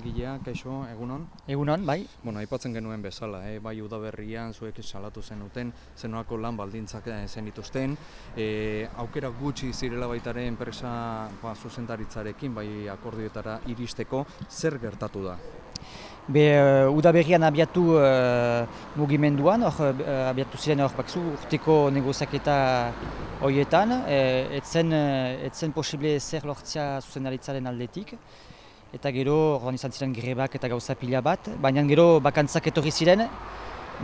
Gilea, kaixo, egunon? Egunon, bai. Bueno, aipatzen genuen bezala, eh? bai udaberrian zuek salatu zenuten, zenoako lan baldintzak eh, zenituzten, e, aukera gutxi zirela baitaren enpresa ba, zuzendaritzarekin, bai akordioetara iristeko, zer gertatu da? Be, uh, udaberrian abiatu uh, mugimenduan, hor uh, abiatu ziren hor bakzu urteko negoziaketa horietan, uh, etzen, etzen posible zer lortzia zuzendaritzaren aldetik eta gero orduan izan ziren grebak eta gauza pila bat, baina gero bakantzak etorri ziren,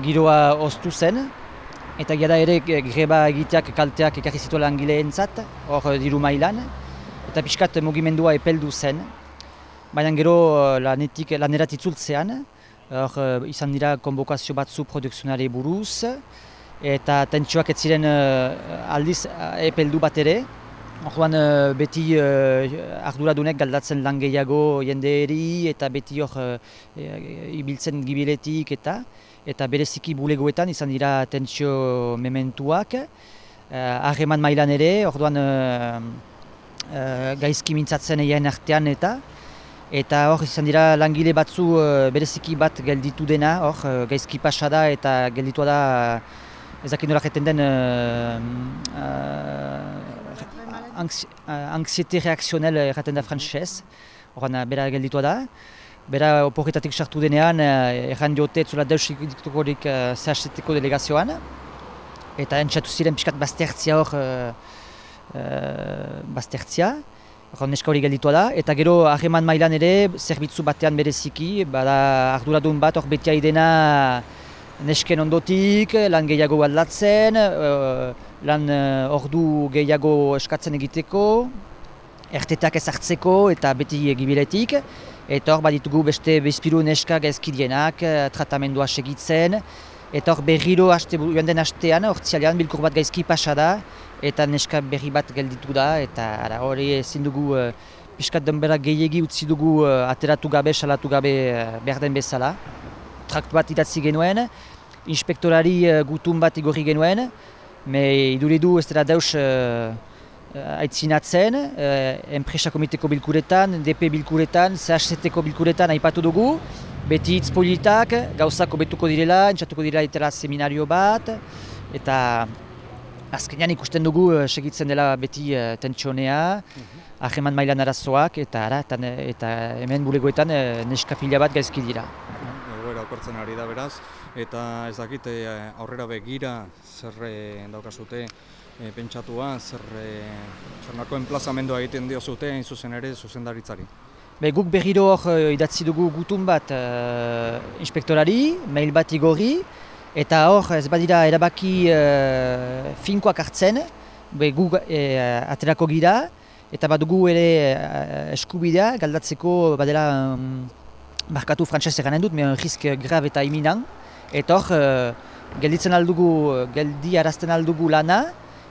giroa oztu zen, eta gara ere greba egiteak kalteak ekarri zituela langileentzat, hor diru mailan, eta pixkat mugimendua epeldu zen, baina gero lanetik, lanerat itzultzean, hor izan dira konbokazio batzu produksionari buruz, eta tentsioak ez ziren aldiz epeldu bat ere, Orduan uh, beti uh, arduradunek galdatzen lan gehiago jendeeri eta beti hor uh, ibiltzen gibiletik eta eta bereziki bulegoetan izan dira tentsio mementuak. Harreman uh, mailan ere, orduan uh, uh, gaizki mintzatzen egin artean eta eta hor izan dira langile batzu uh, bereziki bat gelditu dena, hor uh, gaizki pasada eta gelditua da ezakin den uh, anxiete reakzionel erraten da frantzez, horren bera gelditua da. Bera oporretatik sartu denean, erran diote zula deus diktukorik zehazteteko delegazioan. Eta entxatu ziren pixkat baztertzia hor, baztertzia. Horren neska hori gelditua da. Eta gero harreman mailan ere, zerbitzu batean bereziki, bada arduradun bat hor betia idena nesken ondotik, lan gehiago aldatzen, lan uh, ordu gehiago eskatzen egiteko, ertetak ezartzeko eta beti egibiletik. Eta hor baditugu beste bezpiru neska gaizkidienak, uh, tratamendua segitzen. Eta hor berriro haste, joan den hastean, hortzialean bilkur bat gaizki pasada, eta neska berri bat gelditu da, eta hori ezin dugu uh, piskat denbera gehiagi utzi dugu uh, ateratu gabe, salatu gabe uh, behar den bezala. Trakt bat idatzi genuen, inspektorari uh, gutun bat igorri genuen, Me iduridu ez dira deus uh, aitzinatzen, uh, enpresa komiteko bilkuretan, DP bilkuretan, CHZT-ko bilkuretan aipatu dugu, beti hitz politak, gauzako betuko direla, entzatuko direla itela seminario bat, eta azkenean ikusten dugu uh, segitzen dela beti uh, tentsionea, mhm. aheman mailan arazoak, eta, ara, eta, eta hemen bulegoetan uh, neskapila bat gaizki dira. Okortzen ari da beraz, eta ez dakite aurrera begira zer eh, daukazute e, pentsatua, zer e, enplazamendua egiten dio zute zuzen ere zuzendaritzari. Be, guk berriro hor idatzi dugu gutun bat inspektorari, mail bat igorri, eta hor ez badira erabaki uh, finkoak hartzen, be, guk aterako gira, eta badugu ere eskubidea galdatzeko badela um, markatu frantzez eganen dut, mehen risk grab eta iminan, eta hor, uh, gelditzen aldugu, geldi arazten aldugu lana,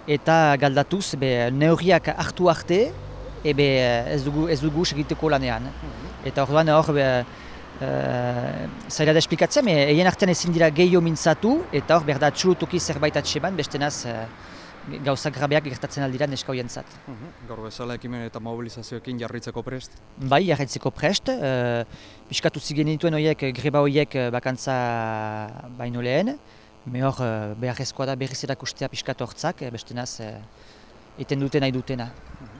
eta galdatuz, be, neurriak hartu arte, ebe ez dugu, ez dugu segiteko lanean. Mhm. Eta hor hor, be, uh, zaila da esplikatzen, egin artean ezin dira gehiago mintzatu, eta hor, berda, txulutuki zerbait atseban, beste naz, uh, gauza grabeak gertatzen aldira neska hoien zat. Mhm. Gaur bezala ekimen eta mobilizazioekin jarritzeko prest? Bai, jarritzeko prest. Uh, Piskatu zigen dituen horiek, greba horiek eh, bakantza baino lehen. Me hor, uh, beharrezkoa da berriz erakustea piskatu hortzak, beste naz, eten duten nahi dutena. Mhm.